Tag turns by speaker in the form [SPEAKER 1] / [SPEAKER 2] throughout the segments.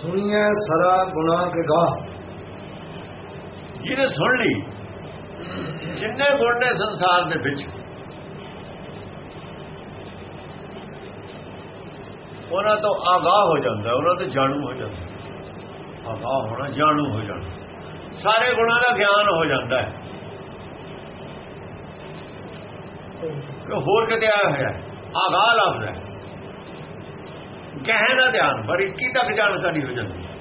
[SPEAKER 1] ਸੁਣੀਐ ਸਰਾ ਗੁਨਾ ਕੇ ਗਾਹ।
[SPEAKER 2] ਜਿਹਨੇ ਸੁਣ ਲਈ, ਜਿੰਨੇ ਗੁਣ ਨੇ ਸੰਸਾਰ ਦੇ ਵਿੱਚ, ਉਹਨਾਂ ਤੋਂ ਆਗਾਹ ਹੋ ਜਾਂਦਾ, ਉਹਨਾਂ ਤੋਂ ਜਾਣੂ ਹੋ ਜਾਂਦਾ। ਆਗਾਹ ਹੋਣਾ, ਜਾਣੂ ਹੋ ਜਾਣਾ। ਸਾਰੇ ਗੁਣਾਂ ਦਾ ਗਿਆਨ ਹੋ ਜਾਂਦਾ ਹੈ। ਹੋਰ ਕਿਤੇ ਆਇਆ ਹੋਇਆ ਆਗਾਹ ਲੱਭਦਾ ਹੈ। ਗਹਿਰਾ ਧਿਆਨ ਬਰੀਕੀ ਤੱਕ ਜਾਣਕਾਰੀ ਹੋ ਜਾਂਦੀ ਹੈ।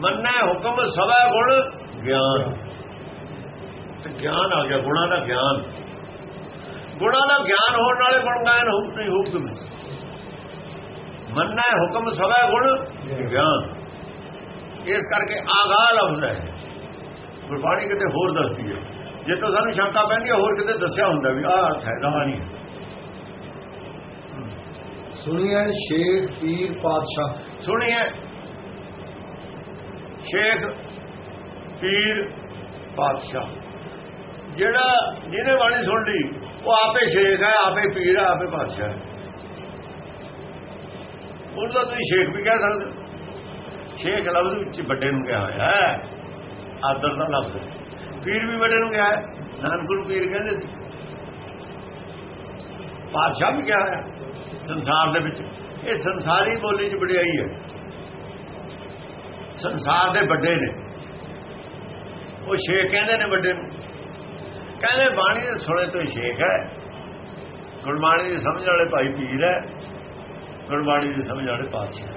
[SPEAKER 2] ਮੰਨੈ ਹੁਕਮ ਸਭੈ ਗੁਣ, ਗਿਆਨ। ਤੇ ਗਿਆਨ ਆ ਗਿਆ, ਗੁਣਾਂ ਦਾ ਗਿਆਨ। ਗੁਣਾਂ ਦਾ ਗਿਆਨ ਹੋਣ ਵਾਲੇ ਗੁਣ ਗਾਇਨ ਹੋ ਨਹੀਂ? ਹੁਕਮ ਮੰਨੈ ਹੁਕਮ ਸਭੈ ਗੁਣ, ਗਿਆਨ। ਇਸ ਕਰਕੇ ਆਗਾਹ ਲਫ਼ਜ਼ ਹੈ। ਗੁਰਬਾਣੀ ਕਿਤੇ ਹੋਰ ਦੱਸਦੀ ਹੈ। ਜੇ ਤਾਂ ਸਾਨੂੰ ਸ਼ੰਕਾ ਪੈਂਦੀ ਹੋਰ ਕਿਤੇ ਦੱਸਿਆ ਹੁੰਦਾ ਵੀ ਆਹ ਅਰਥ ਹੈ। ਦਾ ਨਹੀਂ
[SPEAKER 1] ਸੁਣਿਆ ਸ਼ੇਖ ਪੀਰ ਪਾਤਸ਼ਾਹ।
[SPEAKER 2] ਸੁਣਿਆ ਸ਼ੇਖ ਪੀਰ ਪਾਤਸ਼ਾਹ। ਜਿਹੜਾ ਜਿਹਨੇ ਬਾਣੀ ਸੁਣ ਲਈ, ਉਹ ਆਪੇ ਸ਼ੇਖ ਹੈ, ਆਪੇ ਪੀਰ ਹੈ, ਆਪੇ ਪਾਤਸ਼ਾਹ ਹੈ। ਉਹਦਾ ਤੁਸੀਂ ਸ਼ੇਖ ਵੀ ਕਹਿ ਸਕਦੇ ਸ਼ੇਖ ਲਫ਼ਜ਼ ਵਿੱਚ ਵੱਡੇ ਨੂੰ ਕਿਹਾ ਹੋਇਆ ਹੈ। ਆਦਰ ਦਾ ਲਫ਼ਜ਼। ਪੀਰ ਵੀ ਵੱਡੇ ਨੂੰ ਕਿਹਾ ਹੈ। ਨਾਨਕੁਰ ਪੀਰ ਕਹਿੰਦੇ ਸੀ। ਪਾਤਸ਼ਾਹ ਵੀ ਕਿਹਾ ਹੋਇਆ ਸੰਸਾਰ ਦੇ ਵਿੱਚ। ਇਹ ਸੰਸਾਰੀ ਬੋਲੀ 'ਚ ਵਡਿਆਈ ਹੈ। ਸੰਸਾਰ ਦੇ ਵੱਡੇ ਨੇ। ਉਹ ਸ਼ੇਖ ਕਹਿੰਦੇ ਨੇ ਵੱਡੇ ਨੂੰ। ਕਹਿੰਦੇ, ਬਾਣੀ ਦੇ ਸੁਣੇ ਤੋਂ ਸ਼ੇਖ ਹੈ। ਗੁਰਬਾਣੀ ਦੀ ਸਮਝ ਵਾਲੇ ਭਾਈ ਪੀਰ ਹੈ। ਗੁਰਬਾਣੀ ਦੀ ਸਮਝ ਵਾਲੇ ਪਾਤਸ਼ਾਹ।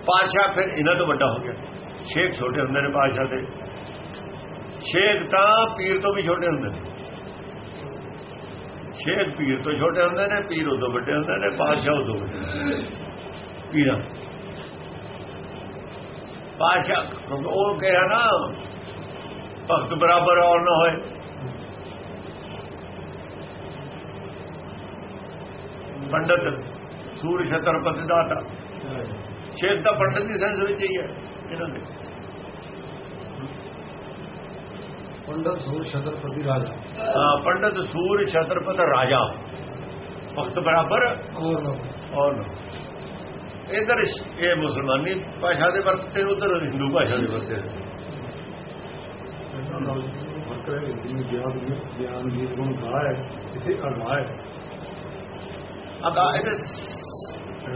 [SPEAKER 2] ਪਾਤਸ਼ਾਹ ਫਿਰ ਇਹਨਾਂ ਤੋਂ ਵੱਡਾ ਹੋ ਗਿਆ। ਸ਼ੇਖ ਛੋਟੇ ਹੁੰਦੇ ਨੇ ਪਾਤਸ਼ਾਹ ਦੇ। ਸ਼ੇਖ ਤਾਂ ਪੀਰ ਤੋਂ ਵੀ ਛੋਟੇ ਹੁੰਦੇ ਨੇ। ਸ਼ੇਖ ਪੀਰ ਤੋਂ ਛੋਟੇ ਹੁੰਦੇ ਨੇ ਪੀਰ ਉਦੋਂ ਵੱਡੇ ਹੁੰਦੇ ਨੇ ਪਾਤਸ਼ਾਹ ਉਦੋਂ। ਪੀਰਾਂ। ਪਾਸ਼ਾ ਉਹ ਕਿਹਾ ਨਾ ਭਗਤ ਬਰਾਬਰ ਔਰ ਨਾ ਹੋਏ। ਪੰਡਤ ਸੂਰ ਛਤਰਪਤੀ ਦਾਤਾ ਸ਼ੇਖ ਦਾ ਪੰਡਤ ਦੀ ਸੈਂਸ ਵਿੱਚ ਹੀ ਹੈ ਇਹਨਾਂ ਦੇ।
[SPEAKER 1] ਪੰਡਤ ਸੂਰ ਛਤਰਪਤੀ ਰਾਜਾ।
[SPEAKER 2] ਹਾਂ, ਪੰਡਤ ਸੂਰ ਛਤਰਪਤੀ ਰਾਜਾ। ਭਗਤ ਬਰਾਬਰ?
[SPEAKER 1] ਹੋਰ ਨਾ।
[SPEAKER 2] ਔਰ ਨਾ। ਇਧਰ ਇਹ ਮੁਸਲਮਾਨੀ ਭਾਸ਼ਾ ਦੇ ਵਰਤਦੇ ਉਧਰ ਹਿੰਦੂ ਭਾਸ਼ਾ ਦੇ ਵਰਤਦੇ
[SPEAKER 3] ਗਿਆਨ ਦੀ ਗੁਣ ਹੈ ਇਥੇ ਅਗਾ ਹੈ।
[SPEAKER 2] ਅਗਾ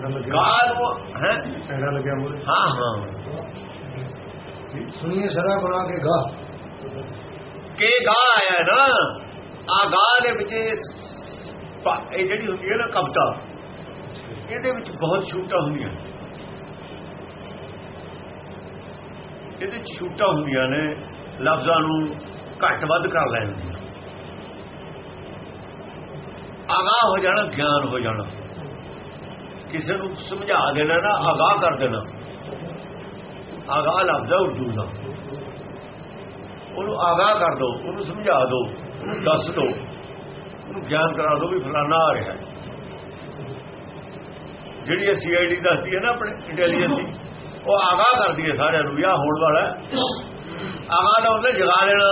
[SPEAKER 3] ਲੱਗਿਆ।
[SPEAKER 2] ਗਾਲ ਹੈ?
[SPEAKER 3] ਐਡਾ ਲੱਗਿਆ ਮੁਰ
[SPEAKER 2] ਹਾਂ ਹਾਂ।
[SPEAKER 1] ਸੁਣੀਏ ਸਰਾ ਗੁਨਾ ਕੇ ਗਾਹ।
[SPEAKER 2] ਕੇ ਗਾ ਆਇਆ ਨਾ, ਆ ਗਾ ਦੇ ਵਿੱਚ ਇਹ ਜਿਹੜੀ ਹੁੰਦੀ ਹੈ ਨਾ ਕਵਿਤਾ, ਇਹਦੇ ਵਿੱਚ ਬਹੁਤ ਛੂਟਾਂ ਹੁੰਦੀਆਂ ਇਹਦੇ ਚ ਛੂਟਾਂ ਹੁੰਦੀਆਂ ਨੇ, ਲਫ਼ਜ਼ਾਂ ਨੂੰ ਘੱਟ ਵੱਧ ਕਰ ਲੈਂਦੀਆਂ ਆਗਾਹ ਹੋ ਜਾਣਾ, ਗਿਆਨ ਹੋ ਜਾਣਾ। ਕਿਸੇ ਨੂੰ ਸਮਝਾ ਦੇਣਾ ਨਾ, ਆਗਾਹ ਕਰ ਦੇਣਾ। ਆਗਾਹ ਲਫ਼ਜ਼ ਹੈ ਉਰਦੂ ਦਾ। ਉਹਨੂੰ ਆਗਾਹ ਕਰ ਦੋ ਉਹਨੂੰ ਸਮਝਾ ਦੋ ਉਹਨੂੰ ਦੱਸ ਦੋ। ਉਹਨੂੰ ਗਿਆਨ ਕਰਾ ਦੋ ਵੀ ਫਲਾਣਾ ਆ ਰਿਹਾ ਜਿਹੜੀ ਸੀਆਈਡੀ ਦੱਸਦੀ ਹੈ ਨਾ ਆਪਣੇ ਇੰਟੈਲੀਜੈਂਸ ਉਹ ਆਗਾਹ ਕਰਦੀ ਹੈ ਸਾਰਿਆਂ ਨੂੰ ਆਹ ਹੋਣ ਵਾਲਾ ਹੈ। ਆਗਾਹ ਦਾ ਉਹਨੇ ਜਗਾ ਦੇਣਾ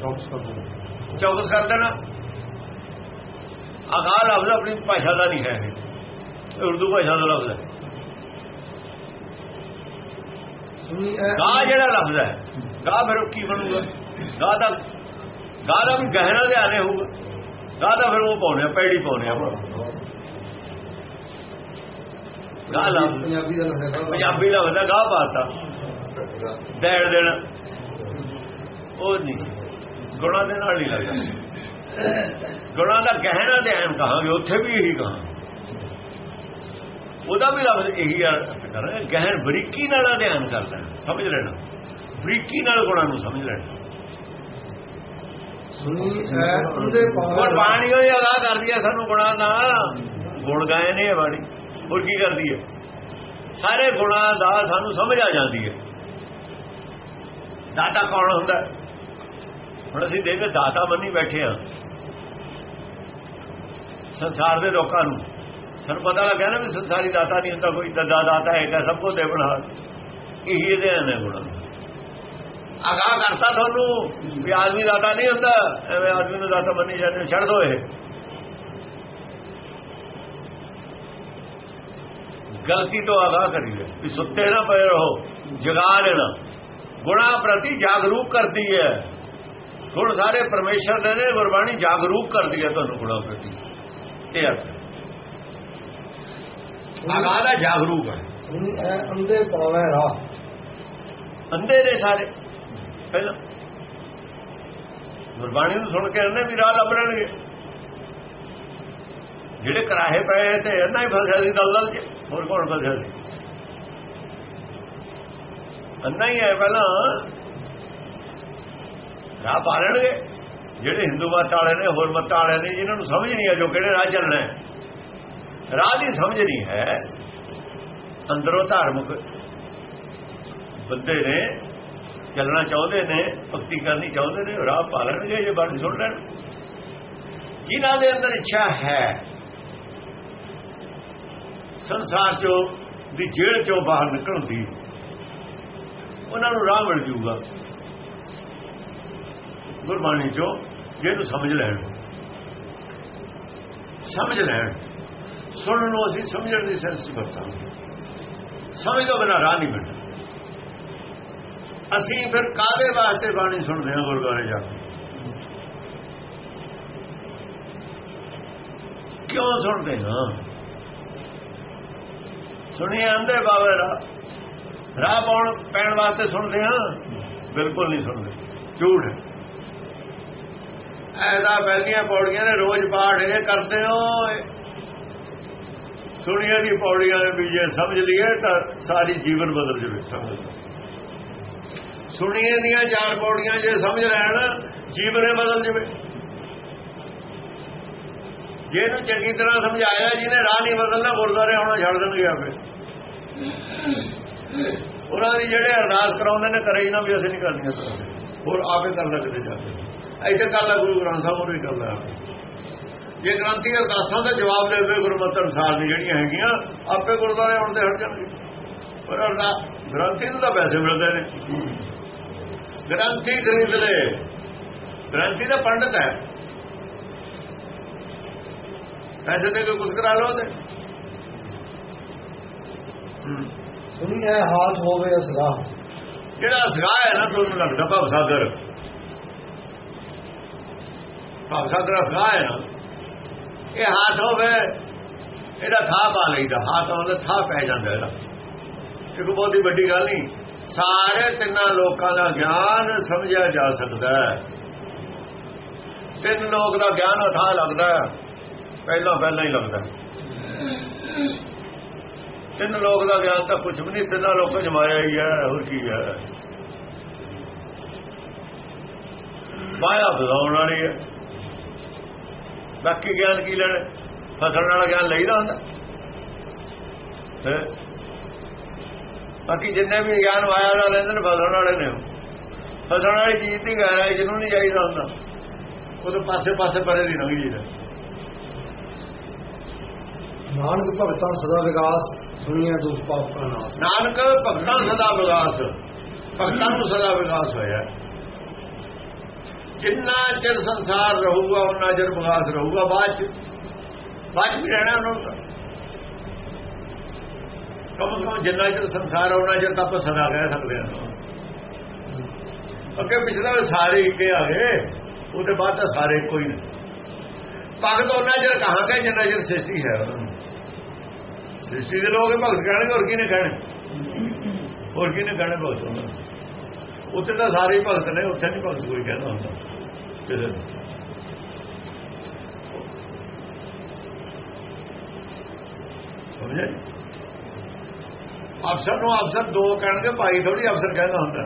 [SPEAKER 3] ਚੌਕਸ ਕਰ ਦੋ
[SPEAKER 2] ਦੇਣਾ। ਆਗਾਹ ਲਫ਼ਜ਼ ਆਪਣੀ ਭਾਸ਼ਾ ਦਾ ਨਹੀਂ ਹੈ ਇਹ। ਉਰਦੂ ਭਾਸ਼ਾ ਦਾ ਲਫ਼ਜ਼ ਹੈ। ਗਾ ਜਿਹੜਾ ਲਫ਼ਜ਼ ਹੈ ਗਾ ਫਿਰ ਕੀ ਬਣੂਗਾ? ਗਾ ਦਾ ਗਾ ਦਾ ਵੀ ਗਹਿਰਾ ਧਿਆਨੇ ਹੋਊਗਾ। ਗਾ ਦਾ ਫਿਰ ਉਹ ਪਾਉਣੇ ਪੈੜੀ ਪਾਉਣੇ ਆ ਗਾ ਲਫ਼ਜ਼
[SPEAKER 1] ਪੰਜਾਬੀ ਦਾ
[SPEAKER 2] ਹੁੰਦਾ ਗਾ ਪਾਤਾ। ਦੇੜ ਦੇਣਾ। ਉਹ ਨਹੀਂ। ਗੁਣਾ ਦੇ ਨਾਲ ਨਹੀਂ ਲੱਗਦਾ ਗੁਣਾ ਦਾ ਗਹਿਰਾ ਧਿਆਨ ਕਹਾਂਗੇ ਉੱਥੇ ਵੀ ਇਹੀ ਕਹਾਂਗੇ। ਉਹਦਾ ਵੀ ਲਫ਼ਜ਼ ਇਹੀ ਅਰਥ ਕਰ ਰਿਹਾ ਗਹਿਰ ਬਰੀਕੀ ਨਾਲ ਧਿਆਨ ਕਰਦਾ ਸਮਝ ਲੈਣਾ। ਬਰੀਕੀ ਨਾਲ ਗੁਣਾਂ ਨੂੰ ਸਮਝ ਲੈਣਾ।
[SPEAKER 1] ਸੁਣੀਐ ਅੰਦੇ
[SPEAKER 2] ਪਰ
[SPEAKER 1] ਪਾਗਲ
[SPEAKER 2] ਬਾਣੀ ਹੋਈ ਅਗਾ ਕਰਦੀ ਹੈ ਸਾਨੂੰ ਗੁਣਾਂ ਦਾ। ਗੁਣ ਗਾਏ ਨੇ ਬਾਣੀ। ਹੋਰ ਕੀ ਕਰਦੀ ਹੈ? ਸਾਰੇ ਗੁਣਾਂ ਦਾ ਸਾਨੂੰ ਸਮਝ ਆ ਜਾਂਦੀ ਹੈ। ਦਾਤਾ ਕੌਣ ਹੁੰਦਾ? ਹੈ? ਹੁਣ ਅਸੀਂ ਦੇਖੇ ਦਾਤਾ ਮੰਨੀ ਬੈਠੇ ਆ ਸੰਸਾਰ ਦੇ ਲੋਕਾਂ ਨੂੰ। ਸਾਨੂੰ ਪਤਾ ਲੱਗਿਆ ਨਾ ਵੀ ਸੰਸਾਰੀ ਦਾਤਾ ਨਹੀਂ ਹੁੰਦਾ ਕੋਈ ਦੱਦਾ ਦਾਤਾ ਹੈਗਾ ਸਭ ਕੁਝ ਦੇਵਨ ਹਾਲ ਇਹੀ ਇਹਦੇ ਨੇ ਗੁਣ। ਅਗਾ ਕਰਤਾ ਤੁਹਾਨੂੰ ਵੀ ਆਦਮੀ ਦਾਤਾ ਨਹੀਂ ਹੁੰਦਾ ਐਵੇਂ ਆਦਮੀ ਨੂੰ ਦਾਤਾ ਮੰਨੀ ਜਾਂਦੇ ਛੱਡ ਦੋ ਇਹ। ਗਲਤੀ ਤੋਂ ਆਗਾਹ ਕਰੀਏ ਵੀ ਸੁੱਤੇ ਨਾ ਪਏ ਰਹੋ ਜਗਾ ਲੈਣਾ ਗੁਣਾ ਪ੍ਰਤੀ ਜਾਗਰੂਕ ਕਰਦੀ ਹੈ। ਗੁਣ ਸਾਰੇ ਪਰਮੇਸ਼ਰ ਦੇ ਨੇ ਗੁਰਬਾਣੀ ਜਾਗਰੂਕ ਕਰਦੀ ਹੈ ਤੁਹਾਨੂੰ ਗੁਣਾ ਪ੍ਰਤੀ। ਇਹ ਅਰਥ। ਆਗਾਹ ਦਾ ਜਾਗਰੂਕ ਹੈ।
[SPEAKER 1] ਅੰਦੇ ਪਾਵੈ ਰਾਹ।
[SPEAKER 2] ਅੰਧੇ ਨੇ ਸਾਰੇ। ਪਹਿਲਾਂ ਗੁਰਬਾਣੀ ਨੂੰ ਸੁਣ ਕੇ ਅੰਨੇ ਵੀ ਰਾਹ ਲੱਭ ਲੈਣਗੇ। ਜਿਹੜੇ ਕਰਾਹੇ ਪਏ ਤੇ ਅੰਨਾ ਹੀ ਫਸਿਆ ਸੀ, ਦਲਦਲ 'ਚ। ਹੋਰ ਕੌਣ ਫਸਿਆ ਸੀ? ਅੰਨਾ ਹੀ ਹੈ ਪਹਿਲਾਂ। ਰਾਹ ਪਾ ਲੈਣਗੇ। ਜਿਹੜੇ ਹਿੰਦੂ ਮਤ ਵਾਲੇ ਨੇ, ਹੋਰ ਮਤ ਵਾਲੇ ਨੇ ਜਿਨ੍ਹਾਂ ਨੂੰ ਸਮਝ ਨਹੀਂ ਆ ਜੋ ਕਿਹੜੇ ਰਾਹ ਚੱਲਣਾ। ਹੈ ਰਾਹ ਦੀ ਸਮਝ ਨਹੀਂ ਹੈ। ਅੰਦਰੋਂ ਧਾਰਮਿਕ ਬੰਦੇ ਨੇ ਚੱਲਣਾ ਚਾਹੁੰਦੇ ਨੇ, ਭਗਤੀ ਕਰਨੀ ਚਾਹੁੰਦੇ ਨੇ, ਰਾਹ ਪਾ ਲੈਣਗੇ ਜੇ ਬਾਣੀ ਸੁਣ ਲੈਣ। ਜਿਨ੍ਹਾਂ ਦੇ ਅੰਦਰ ਇੱਛਾ ਹੈ, ਸੰਸਾਰ ਚੋਂ, ਦੀ ਜੇਲ੍ਹ ਚੋਂ ਬਾਹਰ ਨਿਕਲਣ ਦੀ, ਉਹਨਾਂ ਨੂੰ ਰਾਹ ਮਿਲ ਜੂਗਾ। ਗੁਰਬਾਣੀ ਚੋਂ ਜਿਹਨੂੰ ਸਮਝ ਲੈਣ। ਸਮਝ ਲੈਣ। ਸੁਣਨ ਨੂੰ ਅਸੀਂ ਸਮਝਣ ਦੀ ਸੈਂਸ ਵਰਤਾਂਗੇ। ਸਮਝ ਤੋਂ ਬਿਨਾਂ ਰਾਹ ਨਹੀਂ ਮਿਲਦਾ ਅਸੀਂ ਫਿਰ ਕਾਦੇ ਵਾਸਤੇ ਬਾਣੀ ਸੁਣਦੇ ਹਾਂ ਗੁਰਦੁਆਰੇ ਜਾ ਕੇ? ਕਿਉਂ ਸੁਣਦੇ ਹਾਂ? ਸੁਣੀਏ ਆਂਦੇ ਬਾਬੇ ਰਾਹ। ਰਾਹ ਪਾਉਣ, ਪੈਣ ਵਾਸਤੇ ਸੁਣਦੇ ਹਾਂ? ਬਿਲਕੁਲ ਨਹੀਂ ਸੁਣਦੇ। ਝੂਠ ਹੈ। ਐਦਾ ਪਹਿਲੀਆਂ ਪੌੜੀਆਂ ਨੇ ਰੋਜ਼ ਪਾਠ ਇਹ ਕਰਦੇ ਹੋ। ਸੁਣੀਆਂ ਦੀ ਪੌੜੀਆਂ ਵੀ ਜੇ ਸਮਝ ਲਈਏ ਤਾਂ ਸਾਰੀ ਜੀਵਨ ਬਦਲ ਜਾਵੇ, ਸਮਝ ਲਓ। ਸੁਣੀਏ ਦੀਆਂ ਚਾਰ ਪੌੜੀਆਂ ਜੇ ਸਮਝ ਲੈਣ, ਜੀਵਨ ਬਦਲ ਜਾਵੇ। ਜੇ ਇਹਨੂੰ ਚੰਗੀ ਤਰ੍ਹਾਂ ਸਮਝਾਇਆ, ਜਿਹਨੇ ਰਾਹ ਨਹੀਂ ਬਦਲਣਾ ਗੁਰਦਾਰੇ ਹੋਣਾ ਛੱਡ ਦੇਣਗੇ ਆਪੇ। ਉਹਨਾਂ ਦੀ ਜਿਹੜੇ ਅਰਦਾਸ ਕਰਾਉਂਦੇ ਨੇ ਕਰੇ ਨਾ ਵੀ ਅਸੀਂ ਨਹੀਂ ਕਰਨੀਆਂ ਹੋਰ ਆਪੇ ਕਰ ਲੱਗਦੇ ਜਾ ਕੇ। ਇੱਥੇ ਕਰ ਗੁਰੂ ਗ੍ਰੰਥ ਸਾਹਿਬ ਉਹ ਵੀ ਕਰ ਜੇ ਗ੍ਰੰਥੀ ਅਰਦਾਸਾਂ ਦਾ ਜਵਾਬ ਦੇਵੇ ਗੁਰਮਤਿ ਅਨੁਸਾਰ ਨਹੀਂ ਜਿਹੜੀਆਂ ਹੈਗੀਆਂ, ਆਪੇ ਗੁਰਦਾਰੇ ਆਉਣ ਤੇ ਹਟ ਜਾਣਗੇ। ਪਰ ਅਰਦਾਸ ਗ੍ਰੰਥੀ ਨੂੰ ਤਾਂ ਪੈਸੇ ਮਿਲਦੇ ਨੇ। ਗ੍ਰੰਥੀ ਖਰੀਦ ਲੈ ਗ੍ਰੰਥੀ ਦਾ ਪੰਡਤ ਹੈ। ਪੈਸੇ ਦੇ ਕੇ ਕੁਝ ਕਰਾ ਲਓ ਤੇ
[SPEAKER 1] ਸੁਣੀ ਐ ਹਾਥ ਹੋਵੇ ਰਾਹ
[SPEAKER 2] ਜਿਹੜਾ ਸਗਾਹ ਹੈ ਨਾ ਤੁਹਾਨੂੰ ਲੱਗਦਾ ਭਵ ਸਾਗਰ? ਭਵ ਸਾਗਰ ਸਗਾਹ ਹੈ ਨਾ। ਇਹ ਹੱਥ ਹੋਵੇ ਇਹਦਾ ਥਾਂ ਪਾ ਲਈਦਾ। ਹੱਥ ਆਉਂਦਾ ਥਾਂ ਪੈ ਜਾਂਦਾ ਇਹਦਾ। ਇਹ ਬਹੁਤੀ ਵੱਡੀ ਗੱਲ ਨਹੀਂ। ਸਾਰੇ ਤਿੰਨਾਂ ਲੋਕਾਂ ਦਾ ਗਿਆਨ ਸਮਝਿਆ ਜਾ ਸਕਦਾ ਹੈ। ਤਿੰਨ ਲੋਕ ਦਾ ਗਿਆਨ ਅਥਾ ਲੱਗਦਾ ਪਹਿਲਾਂ ਪਹਿਲਾਂ ਹੀ ਲੱਗਦਾ ਤਿੰਨ ਲੋਕ ਦਾ ਗਿਆਨ ਤਾਂ ਕੁਝ ਵੀ ਨਹੀਂ, ਤਿੰਨਾਂ ਲੋਕਾਂ ਜਮਾਇਆ ਹੀ ਹੈ ਹੋਰ ਕੀ ਹੈ। ਮਾਇਆ ਬਜ਼ਾਉਣ ਵਾਲੀ ਹੈ। ਬਾਕੀ ਗਿਆਨ ਕੀ ਲੈਣਾ? ਫਸਣ ਵਾਲਾ ਗਿਆਨ ਲਈਦਾ ਹੁੰਦਾ। ਹੈਂ? ਬਾਕੀ ਜਿੰਨੇ ਵੀ ਗਿਆਨ ਮਾਇਆ ਦਾ ਲੈਂਦੇ ਨੇ ਫਸਣ ਵਾਲੇ ਨੇ। ਫਸਣ ਵਾਲੀ ਚੀਜ਼ ਦੀ ਗਹਿਰਾਈ ਜਿਹਨੂੰ ਨਹੀਂ ਚਾਹੀਦਾ ਹੁੰਦਾ। ਉਹਦੇ ਪਾਸੇ ਪਾਸੇ ਪਰੇ ਦੀ ਲੰਘ ਜੀਦਾ।
[SPEAKER 1] ਨਾਨਕ ਭਗਤਾਂ ਸਦਾ ਵਿਕਾਸ ਸੁਣੀਐ ਦੁਖ ਪਾਪ ਕਾ ਨਾਸ।
[SPEAKER 2] ਨਾਨਕ ਭਗਤਾਂ ਸਦਾ ਵਿਕਾਸ ਭਗਤਾਂ ਨੂੰ ਸਦਾ ਵਿਕਾਸ ਹੋਇਆ। ਜਿੰਨਾ ਚਿਰ ਸੰਸਾਰ ਰਹੂਗਾ ਉਹਨਾਂ ਚਿਰ ਵਿਕਾਸ ਰਹੂਗਾ। ਬਾਅਦ ਚ ਬਾਅਦ ਵੀ ਰਹਿਣਾ ਉਹਨਾਂ ਤਾਂ। ਕਮ ਸੇ ਕਮ ਜਿੰਨਾ ਚਿਰ ਸੰਸਾਰ ਆ ਚਿਰ ਤਾਂ ਆਪਾਂ ਸਦਾ ਕਹਿ ਸਕਦੇ ਹਾਂ ਅੱਗੇ ਪਿਛਲਾ ਸਾਰੇ ਇੱਕੇ ਆ ਗਏ ਉਹਦੇ ਬਾਅਦ ਤਾਂ ਸਾਰੇ ਕੋਈ ਨਹੀਂ ਭਗਤ ਉਹਨਾਂ ਚਿਰ ਕਹਾਂਗੇ ਜਿੰਨਾ ਚਿਰ ਸ੍ਰਿਸ਼ਟੀ ਹੈ ਉਹਨਾਂ ਨੂੰ। ਸ੍ਰਿਸ਼ਟੀ ਦੇ ਲੋਕ ਭਗਤ ਕਹਿਣਗੇ, ਹੋਰ ਕਿਹਨੇ ਕਹਿਣੇ? ਹੋਰ ਕਿਹਨੇ ਕਹਿਣੇ ਭਗਤ ਉਹਨਾਂ ਨੂੰ? ਉੱਥੇ ਤਾਂ ਸਾਰੇ ਹੀ ਭਗਤ ਨੇ, ਉੱਥੇ ਨਹੀਂ ਭਗਤ ਕੋਈ ਕਹਿੰਦਾ ਹੁੰਦਾ। ਕਿਸੇ ਨੂੰ। ਸਮਝਿਆ? ਅਫਸਰ ਨੂੰ ਅਫਸਰ ਦੋ ਕਹਿਣਗੇ, ਭਾਈ ਥੋੜੀ ਅਫਸਰ ਕਹਿੰਦਾ ਹੁੰਦਾ।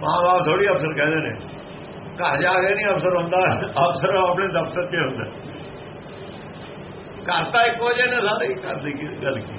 [SPEAKER 2] ਮਾਂ-ਬਾਪ ਥੋੜੀ ਅਫਸਰ ਕਹਿੰਦੇ ਨੇ। ਘਰ ਜਾ ਕੇ ਨਹੀਂ ਅਫਸਰ ਹੁੰਦਾ, ਅਫਸਰ ਆਪਣੇ ਦਫ਼ਤਰ 'ਚ ਹੁੰਦਾ। ਘਰ ਤਾਂ ਇੱਕੋ ਜਿਹੇ ਨੇ, ਸਾਰੇ ਘਰ ਦੀ ਕੀ ਗੱਲ ਕੀ